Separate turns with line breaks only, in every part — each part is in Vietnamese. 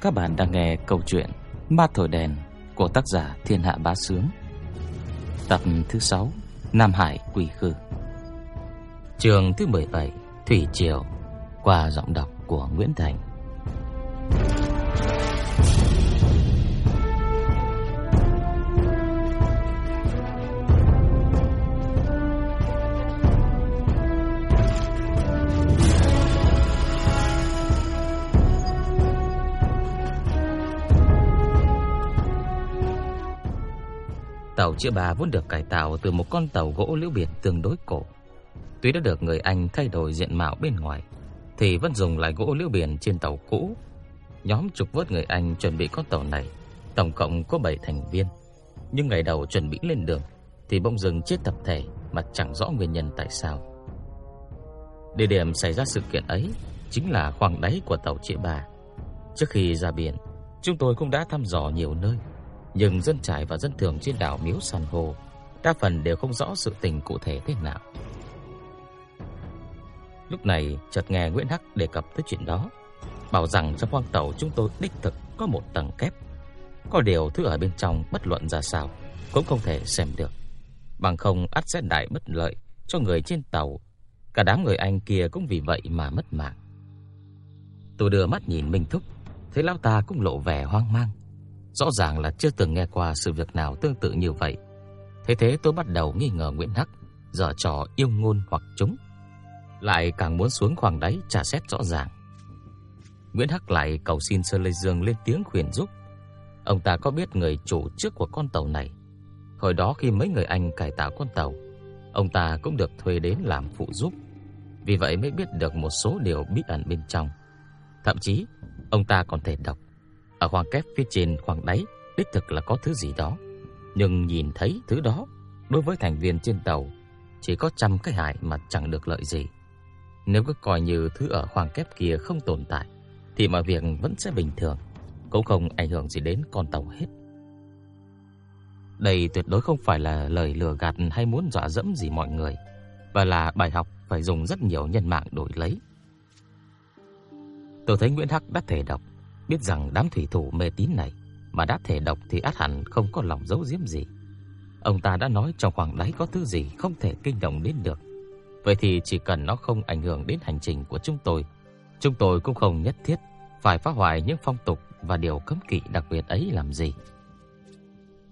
Các bạn đang nghe câu chuyện Ma Thổi Đèn của tác giả Thiên Hạ Bá Sướng. Tập thứ 6 Nam Hải Quỷ Khư. Trường thứ 17 Thủy Triều, Qua giọng đọc của Nguyễn Thành. Tàu chữa bà vốn được cải tạo từ một con tàu gỗ liễu biển tương đối cổ. Tuy đã được người Anh thay đổi diện mạo bên ngoài, thì vẫn dùng lại gỗ liễu biển trên tàu cũ. Nhóm trục vớt người Anh chuẩn bị con tàu này, tổng cộng có 7 thành viên. Nhưng ngày đầu chuẩn bị lên đường, thì bỗng dừng chết tập thể mà chẳng rõ nguyên nhân tại sao. Địa điểm xảy ra sự kiện ấy chính là khoang đáy của tàu chữa bà. Trước khi ra biển, chúng tôi cũng đã thăm dò nhiều nơi nhưng dân trải và dân thường trên đảo Miếu San Hô đa phần đều không rõ sự tình cụ thể thế nào. Lúc này, chợt nghe Nguyễn Hắc đề cập tới chuyện đó, bảo rằng trong khoang tàu chúng tôi đích thực có một tầng kép. Có điều thứ ở bên trong bất luận ra sao cũng không thể xem được. Bằng không ắt sẽ đại bất lợi cho người trên tàu. Cả đám người Anh kia cũng vì vậy mà mất mạng. Tôi đưa mắt nhìn Minh Thúc, thấy lão ta cũng lộ vẻ hoang mang. Rõ ràng là chưa từng nghe qua sự việc nào tương tự như vậy. Thế thế tôi bắt đầu nghi ngờ Nguyễn Hắc giở trò yêu ngôn hoặc chúng, lại càng muốn xuống khoảng đáy trả xét rõ ràng. Nguyễn Hắc lại cầu xin Sơ Lê Dương lên tiếng khuyên giúp. Ông ta có biết người chủ trước của con tàu này. Hồi đó khi mấy người Anh cải tạo con tàu, ông ta cũng được thuê đến làm phụ giúp. Vì vậy mới biết được một số điều bí ẩn bên trong. Thậm chí, ông ta còn thể đọc ở khoảng kép phía trên khoảng đáy đích thực là có thứ gì đó. Nhưng nhìn thấy thứ đó, đối với thành viên trên tàu chỉ có trăm cái hại mà chẳng được lợi gì. Nếu cứ coi như thứ ở khoảng kép kia không tồn tại, thì mọi việc vẫn sẽ bình thường, cũng không ảnh hưởng gì đến con tàu hết. Đây tuyệt đối không phải là lời lừa gạt hay muốn dọa dẫm gì mọi người, và là bài học phải dùng rất nhiều nhân mạng đổi lấy. Tôi thấy Nguyễn Hắc đã thể đọc, biết rằng đám thủy thủ mê tín này mà đã thể độc thì át hẳn không có lòng giấu giếm gì. Ông ta đã nói trong khoảng đáy có thứ gì không thể kinh động đến được. Vậy thì chỉ cần nó không ảnh hưởng đến hành trình của chúng tôi, chúng tôi cũng không nhất thiết phải phá hoại những phong tục và điều cấm kỵ đặc biệt ấy làm gì.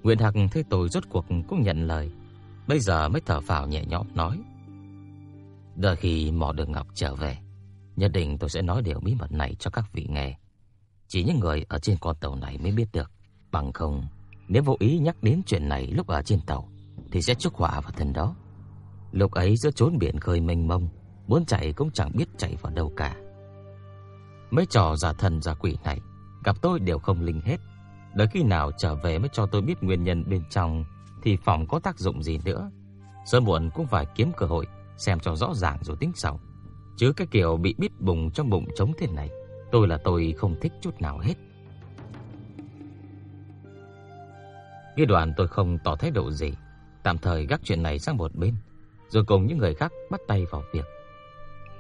Nguyễn Hạc thấy tôi rốt cuộc cũng nhận lời, bây giờ mới thở phào nhẹ nhõm nói: "Đợi khi mò đường ngọc trở về, nhất định tôi sẽ nói điều bí mật này cho các vị nghe." Chỉ những người ở trên con tàu này mới biết được. Bằng không, nếu vô ý nhắc đến chuyện này lúc ở trên tàu, thì sẽ chuốc họa vào thân đó. Lúc ấy giữa chốn biển khơi mênh mông, muốn chạy cũng chẳng biết chạy vào đâu cả. Mấy trò giả thần giả quỷ này, gặp tôi đều không linh hết. Đợi khi nào trở về mới cho tôi biết nguyên nhân bên trong, thì phòng có tác dụng gì nữa. Sớm muộn cũng phải kiếm cơ hội, xem cho rõ ràng rồi tính sau. Chứ cái kiểu bị bít bùng trong bụng trống thế này, Tôi là tôi không thích chút nào hết. Ghi đoàn tôi không tỏ thái độ gì, tạm thời gác chuyện này sang một bên, rồi cùng những người khác bắt tay vào việc.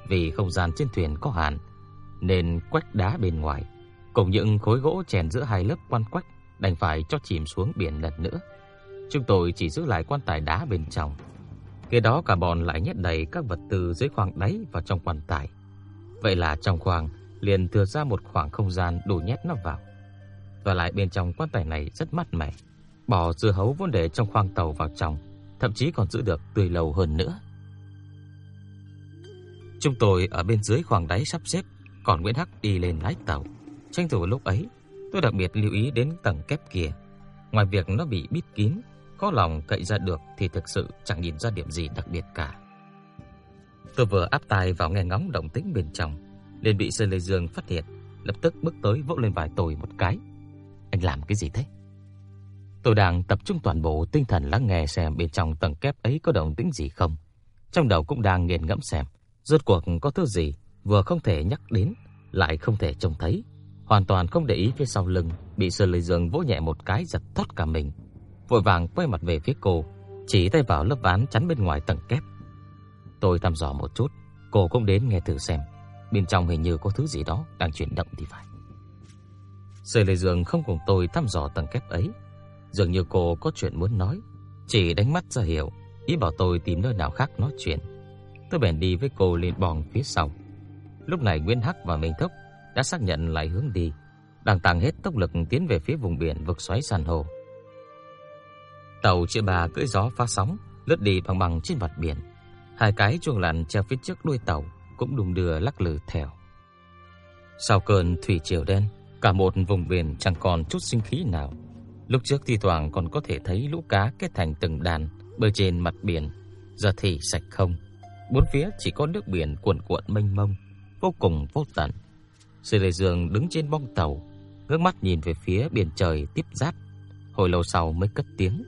Vì không gian trên thuyền có hạn, nên quách đá bên ngoài, cùng những khối gỗ chèn giữa hai lớp quan quách đành phải cho chìm xuống biển lần nữa. Chúng tôi chỉ giữ lại quan tài đá bên trong. Kế đó cả bọn lại nhét đầy các vật tư dưới khoang đáy vào trong quan tài. Vậy là trong khoang liền thừa ra một khoảng không gian đủ nhét nó vào. Và lại bên trong quan tài này rất mát mẻ, bỏ dưa hấu vốn để trong khoang tàu vào trong, thậm chí còn giữ được tươi lâu hơn nữa. Chúng tôi ở bên dưới khoang đáy sắp xếp, còn Nguyễn Hắc đi lên lái tàu. Tranh thủ lúc ấy, tôi đặc biệt lưu ý đến tầng kép kia. Ngoài việc nó bị bít kín, có lòng cậy ra được thì thực sự chẳng nhìn ra điểm gì đặc biệt cả. Tôi vừa áp tai vào nghe ngóng động tĩnh bên trong, liền bị Sơn Lê Dương phát hiện, lập tức bước tới vỗ lên vai tôi một cái. Anh làm cái gì thế? Tôi đang tập trung toàn bộ tinh thần lắng nghe xem bên trong tầng kép ấy có động tĩnh gì không. Trong đầu cũng đang nghiền ngẫm xem, rốt cuộc có thứ gì vừa không thể nhắc đến, lại không thể trông thấy, hoàn toàn không để ý phía sau lưng, bị Sơn Lê Dương vỗ nhẹ một cái giật thoát cả mình. Vội vàng quay mặt về phía cô, chỉ tay vào lớp ván chắn bên ngoài tầng kép. Tôi thăm dò một chút, cô cũng đến nghe thử xem. Bên trong hình như có thứ gì đó đang chuyển động thì phải. Sở Lệ Dương không cùng tôi thăm dò tầng kép ấy, dường như cô có chuyện muốn nói, chỉ đánh mắt ra hiểu, ý bảo tôi tìm nơi nào khác nói chuyện. Tôi bèn đi với cô lên bòng phía sau. Lúc này Nguyên Hắc và Minh Thúc đã xác nhận lại hướng đi, đang tăng hết tốc lực tiến về phía vùng biển vực xoáy san hô. Tàu chữa bà cưỡi gió phá sóng, lướt đi bằng bằng trên mặt biển. Hai cái chuông lặn treo phía trước đuôi tàu cũng đùng đưa lắc lư theo. Sau cơn thủy triều đen, cả một vùng biển chẳng còn chút sinh khí nào. Lúc trước thi thoảng còn có thể thấy lũ cá kết thành từng đàn bơi trên mặt biển, giờ thì sạch không. Bốn phía chỉ có nước biển cuồn cuộn mênh mông, vô cùng vô tận. Sư Lê Dương đứng trên bong tàu, ngước mắt nhìn về phía biển trời tiếp giáp. Hồi lâu sau mới cất tiếng.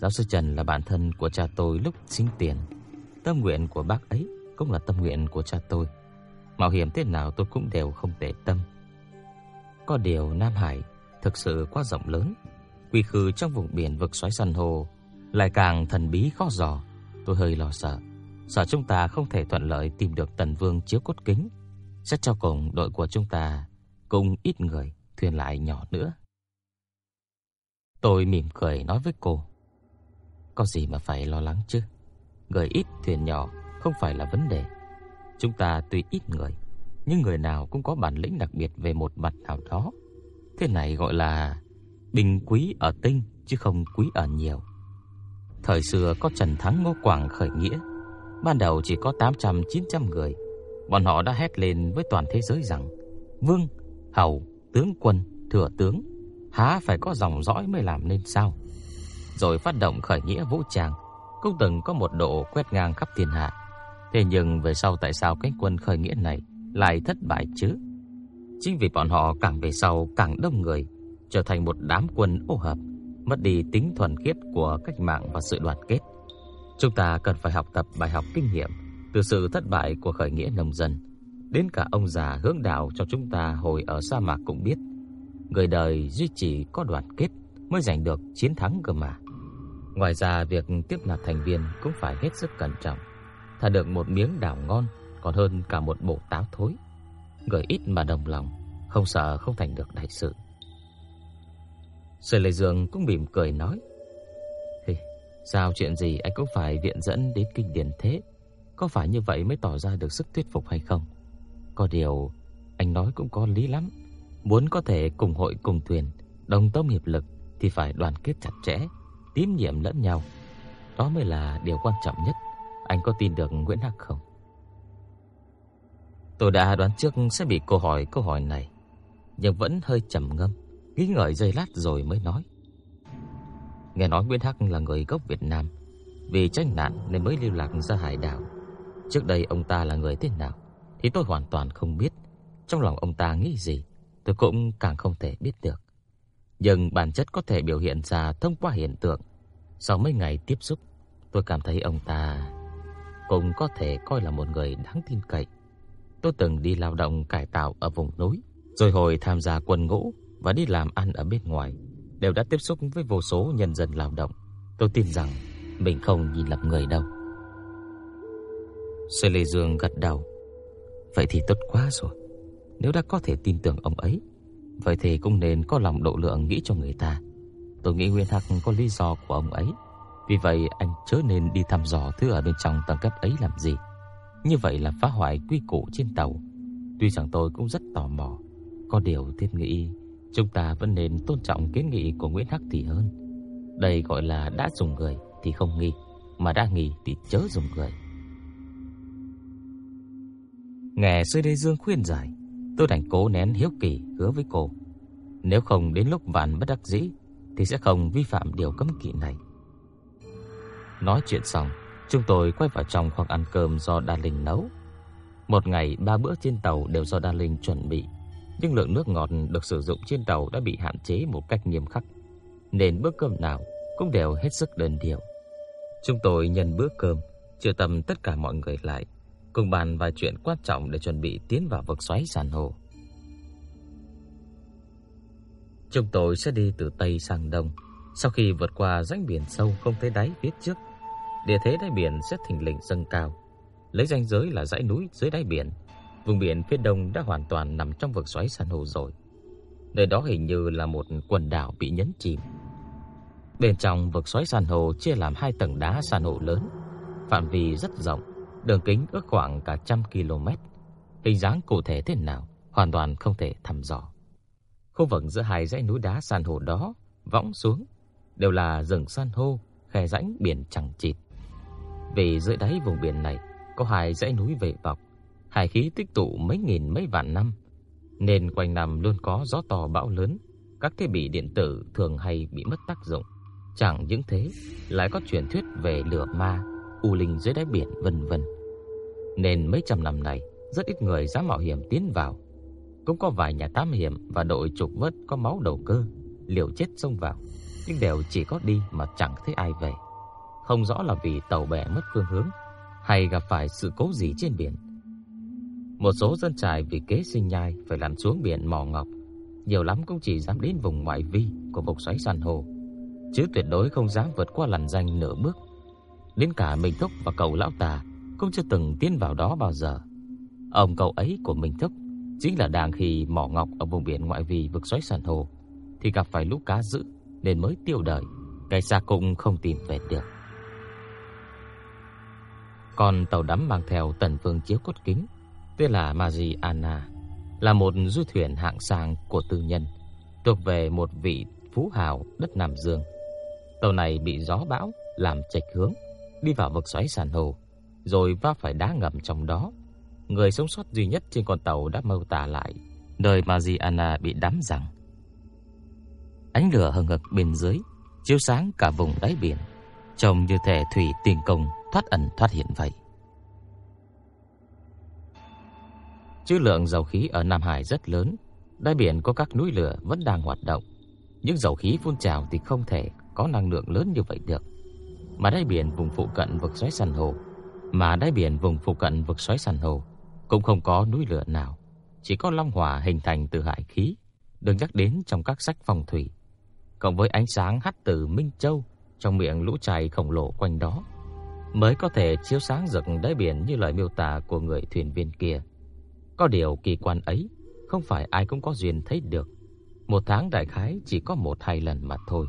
Giáo sư Trần là bạn thân của cha tôi lúc sinh tiền. Tâm nguyện của bác ấy cũng là tâm nguyện của cha tôi. Mạo hiểm thế nào tôi cũng đều không để tâm. Có điều Nam Hải thực sự quá rộng lớn, quy khư trong vùng biển vực xoáy san hô lại càng thần bí khó dò. Tôi hơi lo sợ, sợ chúng ta không thể thuận lợi tìm được Tần Vương chiếu cốt kính. Xét cho cùng đội của chúng ta cùng ít người, thuyền lại nhỏ nữa. Tôi mỉm cười nói với cô. Có gì mà phải lo lắng chứ? Người ít thuyền nhỏ không phải là vấn đề. Chúng ta tuy ít người, nhưng người nào cũng có bản lĩnh đặc biệt về một mặt nào đó. Thế này gọi là bình quý ở tinh chứ không quý ở nhiều. Thời xưa có Trần Thắng Ngô Quảng khởi nghĩa, ban đầu chỉ có 800 900 người. Bọn họ đã hét lên với toàn thế giới rằng: "Vương, hầu, tướng quân, thừa tướng há phải có dòng dõi mới làm nên sao?" Rồi phát động khởi nghĩa vũ trang, cũng từng có một độ quét ngang khắp thiên hạ. Thế nhưng về sau tại sao cánh quân khởi nghĩa này lại thất bại chứ? Chính vì bọn họ càng về sau càng đông người, trở thành một đám quân ô hợp, mất đi tính thuần khiết của cách mạng và sự đoàn kết. Chúng ta cần phải học tập bài học kinh nghiệm từ sự thất bại của khởi nghĩa nông dân. Đến cả ông già hướng đạo cho chúng ta hồi ở sa mạc cũng biết, người đời duy trì có đoàn kết mới giành được chiến thắng cơ mà. Ngoài ra việc tiếp nạp thành viên cũng phải hết sức cẩn trọng. Thà được một miếng đào ngon còn hơn cả một bộ táo thối. Người ít mà đồng lòng, không sợ không thành được đại sự. Sở Lệ Dương cũng mỉm cười nói: "Hì, sao chuyện gì anh cũng phải viện dẫn đến kinh điển thế? Có phải như vậy mới tỏ ra được sức thuyết phục hay không? Có điều anh nói cũng có lý lắm. Muốn có thể cùng hội cùng thuyền, đồng tâm hiệp lực thì phải đoàn kết chặt chẽ, tín nhiệm lẫn nhau. Đó mới là điều quan trọng nhất. Anh có tin được Nguyễn Hắc không?" Tôi đã đoán trước sẽ bị cô hỏi câu hỏi này, nhưng vẫn hơi trầm ngâm, nghĩ ngợi giây lát rồi mới nói. Nghe nói Nguyễn Hắc là người gốc Việt Nam, vì tranh nạn nên mới lưu lạc ra hải đảo. Trước đây ông ta là người thế nào thì tôi hoàn toàn không biết. Trong lòng ông ta nghĩ gì, tôi cũng càng không thể biết được. Nhưng bản chất có thể biểu hiện ra thông qua hiện tượng. Sau mấy ngày tiếp xúc, tôi cảm thấy ông ta cũng có thể coi là một người đáng tin cậy. Tôi từng đi lao động cải tạo ở vùng núi, rồi hồi tham gia quân ngũ và đi làm ăn ở bên ngoài, đều đã tiếp xúc với vô số nhân dân lao động. Tôi tin rằng mình không nhìn lầm người đâu. Sơ Lê Dương gật đầu. Vậy thì tốt quá rồi. Nếu đã có thể tin tưởng ông ấy, vậy thì cũng nên có lòng độ lượng nghĩ cho người ta. Tôi nghĩ Nguyên Hạc có lý do của ông ấy. Vì vậy anh chớ nên đi thăm dò thứ ở bên trong tầng cấp ấy làm gì. Như vậy là phá hoại quy củ trên tàu. Tuy rằng tôi cũng rất tò mò, có điều thiết nghĩ chúng ta vẫn nên tôn trọng kiến nghị của Nguyễn Hắc thì hơn. Đây gọi là đã dùng người thì không nghi, mà đã nghi thì chớ dùng người. Nghe Sư Đế Dương khuyên giải, tôi đành cố nén hiếu kỳ hứa với cô. Nếu không đến lúc vạn bất đắc dĩ thì sẽ không vi phạm điều cấm kỵ này. Nói chuyện xong, Chúng tôi quay vào trong khoang ăn cơm do Đan Linh nấu. Một ngày ba bữa trên tàu đều do Đan Linh chuẩn bị, nhưng lượng nước ngọt được sử dụng trên tàu đã bị hạn chế một cách nghiêm khắc, nên bữa cơm nào cũng đều hết sức đơn điệu. Chúng tôi nhân bữa cơm, triệu tập tất cả mọi người lại, cùng bàn vài chuyện quan trọng để chuẩn bị tiến vào vực xoáy san hô. Chúng tôi sẽ đi từ tây sang đông, sau khi vượt qua rãnh biển sâu không thấy đáy phía trước địa thế đáy biển sẽ thình lình dâng cao, lấy ranh giới là dãy núi dưới đáy biển. Vùng biển phía đông đã hoàn toàn nằm trong vực xoáy san hô rồi. Nơi đó hình như là một quần đảo bị nhấn chìm. Bên trong vực xoáy san hô chia làm hai tầng đá san hô lớn, phạm vi rất rộng, đường kính ước khoảng cả trăm km. Hình dáng cụ thể thế nào hoàn toàn không thể thăm dò. Khu vực giữa hai dãy núi đá san hô đó võng xuống đều là rừng san hô, khe rãnh biển chẳng chịt. Vì dưới đáy vùng biển này có hai dãy núi vệ bọc, hải khí tích tụ mấy nghìn mấy vạn năm, nên quanh năm luôn có gió to bão lớn, các thiết bị điện tử thường hay bị mất tác dụng. Chẳng những thế, lại có truyền thuyết về lửa ma, u linh dưới đáy biển vân vân. Nên mấy trăm năm này, rất ít người dám mạo hiểm tiến vào. Cũng có vài nhà tám hiểm và đội trục vớt có máu đầu cơ, liều chết xông vào, nhưng đều chỉ có đi mà chẳng thấy ai về. Không rõ là vì tàu bè mất phương hướng hay gặp phải sự cố gì trên biển. Một số dân trại vì kế sinh nhai phải lặn xuống biển mò ngọc, nhiều lắm cũng chỉ dám đến vùng ngoại vi của vùng xoáy san hô, chứ tuyệt đối không dám vượt qua làn danh nửa bước. Đến cả Minh Thúc và cậu lão tà cũng chưa từng tiến vào đó bao giờ. Ông cậu ấy của Minh Thúc chính là đang khi mỏ ngọc ở vùng biển ngoại vi vực xoáy san hô thì gặp phải lũ cá dữ nên mới tiêu đời, cái xa cũng không tìm về được. Còn tàu đắm mang theo tần phương chiếu cốt kính, tên là Mariana, là một du thuyền hạng sang của tư nhân, thuộc về một vị phú hào đất Nam Dương. Tàu này bị gió bão làm chệch hướng, đi vào vực xoáy san hô, rồi va phải đá ngầm trong đó. Người sống sót duy nhất trên con tàu đã mâu tả lại nơi Mariana bị đắm rằng Ánh lửa hừng hực bên dưới chiếu sáng cả vùng đáy biển, trông như thể thủy tiên công thoát ẩn thoát hiện vậy. Chữ lượng dầu khí ở Nam Hải rất lớn, đáy biển có các núi lửa vẫn đang hoạt động, nhưng dầu khí phun trào thì không thể có năng lượng lớn như vậy được. Mà đáy biển vùng phụ cận vực xoáy san hô, mà đáy biển vùng phụ cận vực xoáy san hô cũng không có núi lửa nào, chỉ có long hỏa hình thành từ hải khí, được nhắc đến trong các sách phong thủy cộng với ánh sáng hắt từ Minh Châu trong miệng lũ chảy khổng lồ quanh đó, mới có thể chiếu sáng rực đáy biển như lời miêu tả của người thuyền viên kia. Có điều kỳ quan ấy, không phải ai cũng có duyên thấy được. Một tháng đại khái chỉ có một hai lần mà thôi.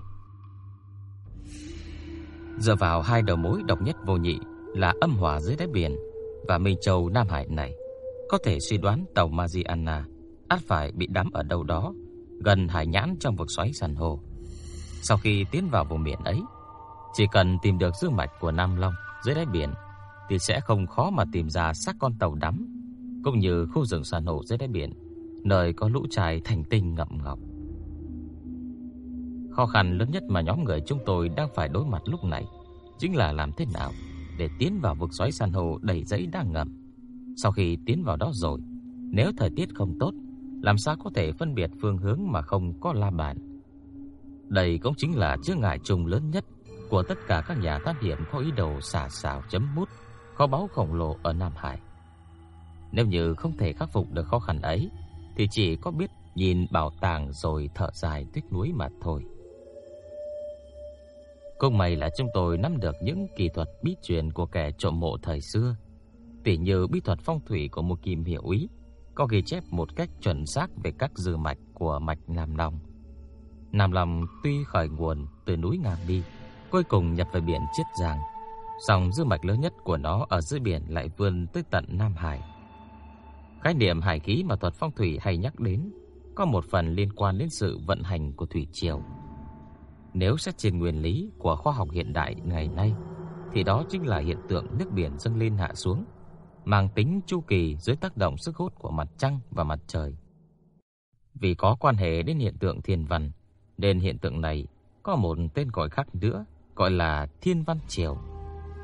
Dựa vào hai đầu mối độc nhất vô nhị là âm hỏa dưới đáy biển và Minh Châu Nam Hải này, có thể suy đoán tàu Mariana ắt phải bị đắm ở đâu đó gần hải nhãn trong vực xoáy san hô. Sau khi tiến vào vùng biển ấy, chỉ cần tìm được dương mạch của Nam Long dưới đáy biển thì sẽ không khó mà tìm ra xác con tàu đắm, cũng như khu rừng san hô dưới đáy biển, nơi có lũ trài thành tinh ngậm ngọc. Khó khăn lớn nhất mà nhóm người chúng tôi đang phải đối mặt lúc này chính là làm thế nào để tiến vào vực xoáy san hô đầy giấy đang ngậm Sau khi tiến vào đó rồi, nếu thời tiết không tốt, làm sao có thể phân biệt phương hướng mà không có la bàn? Đây cũng chính là chướng ngại chung lớn nhất của tất cả các nhà thám hiểm có ý đồ xả xào chấm mút kho báu khổng lồ ở Nam Hải. Nếu như không thể khắc phục được khó khăn ấy, thì chỉ có biết nhìn bảo tàng rồi thở dài tiếc nuối mà thôi. Cũng may là chúng tôi nắm được những kỹ thuật bí truyền của kẻ trộm mộ thời xưa, tỉ như bí thuật phong thủy của một kim hiệu úy, có ghi chép một cách chuẩn xác về các dư mạch của mạch Nam Long. Nam Long tuy khởi nguồn từ núi Ngàm Bi, cuối cùng nhập về biển Chiết Giang, song dư mạch lớn nhất của nó ở dưới biển lại vươn tới tận Nam Hải. Khái niệm hải khí mà thuật phong thủy hay nhắc đến có một phần liên quan đến sự vận hành của thủy triều. Nếu xét trên nguyên lý của khoa học hiện đại ngày nay, thì đó chính là hiện tượng nước biển dâng lên hạ xuống, mang tính chu kỳ dưới tác động sức hút của mặt trăng và mặt trời. Vì có quan hệ đến hiện tượng thiên văn, nên hiện tượng này có một tên gọi khác nữa, gọi là thiên văn triều.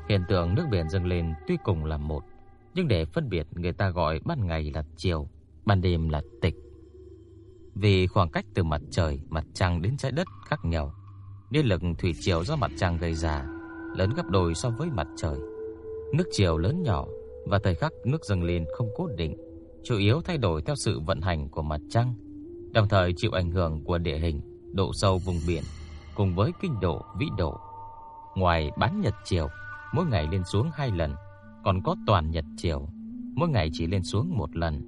Hiện tượng nước biển dâng lên tuy cùng là một, nhưng để phân biệt người ta gọi ban ngày là chiều, ban đêm là tịch. Vì khoảng cách từ mặt trời, mặt trăng đến trái đất khác nhau, nên lực thủy triều do mặt trăng gây ra lớn gấp đôi so với mặt trời. Nước triều lớn nhỏ và thời khắc nước dâng lên không cố định, chủ yếu thay đổi theo sự vận hành của mặt trăng, đồng thời chịu ảnh hưởng của địa hình độ sâu vùng biển cùng với kinh độ vĩ độ. Ngoài bán nhật chiều, mỗi ngày lên xuống hai lần, còn có toàn nhật chiều, mỗi ngày chỉ lên xuống một lần,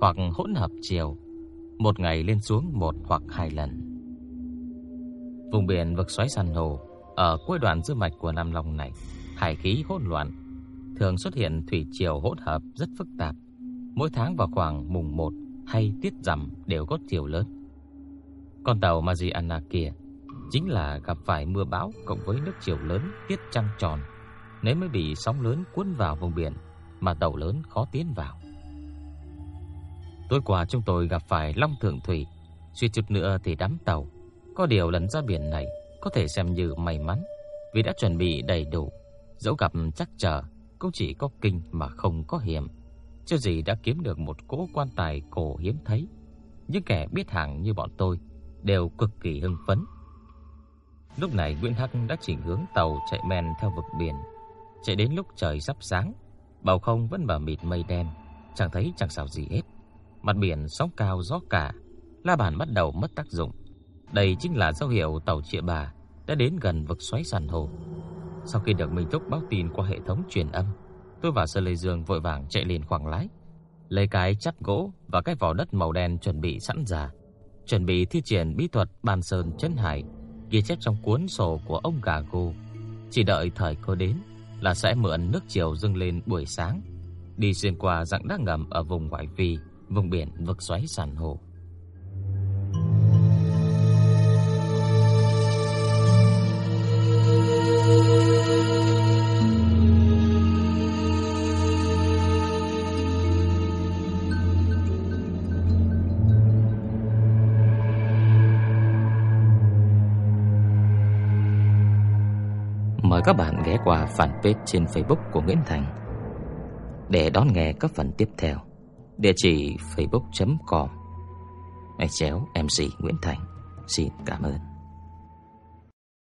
hoặc hỗn hợp chiều. một ngày lên xuống một hoặc hai lần. Vùng biển vực xoáy san hô ở cuối đoạn dư mạch của Nam Long này, hải khí hỗn loạn, thường xuất hiện thủy triều hỗn hợp rất phức tạp. Mỗi tháng vào khoảng mùng 1 hay tiết rằm đều có triều lớn. Con tàu Mariana kia chính là gặp phải mưa bão cộng với nước triều lớn tiết trăng tròn, nên mới bị sóng lớn cuốn vào vùng biển mà tàu lớn khó tiến vào. Tối qua chúng tôi gặp phải Long Thượng Thủy, suy chút nữa thì đắm tàu. Có điều lần ra biển này có thể xem như may mắn vì đã chuẩn bị đầy đủ. Dẫu gặp chắc trở cũng chỉ có kinh mà không có hiểm. Chưa gì đã kiếm được một cỗ quan tài cổ hiếm thấy. Những kẻ biết hàng như bọn tôi đều cực kỳ hưng phấn. Lúc này Nguyễn Hắc đã chỉnh hướng tàu chạy men theo vực biển. Chạy đến lúc trời sắp sáng, bầu không vẫn mờ mịt mây đen, chẳng thấy chẳng sao gì hết. Mặt biển sóng cao gió cả, la bàn bắt đầu mất tác dụng. Đây chính là dấu hiệu tàu Triệu Bà đã đến gần vực xoáy sàn hồ. Sau khi được Minh Túc báo tin qua hệ thống truyền âm, tôi và Sơ Lê Dương vội vàng chạy lên khoảng lái, lấy cái chắp gỗ và cái vỏ đất màu đen chuẩn bị sẵn ra, chuẩn bị thi triển bí thuật bàn sơn chân hải ghi chép trong cuốn sổ của ông gà gù, Chỉ đợi thời cơ đến là sẽ mượn nước chiều dâng lên buổi sáng, đi xuyên qua dạng đá ngầm ở vùng ngoại vi, vùng biển vực xoáy san hô. Ghé qua fanpage trên Facebook của Nguyễn Thành để đón nghe các phần tiếp theo. Địa chỉ facebook.com chéo MC Nguyễn Thành. Xin cảm ơn.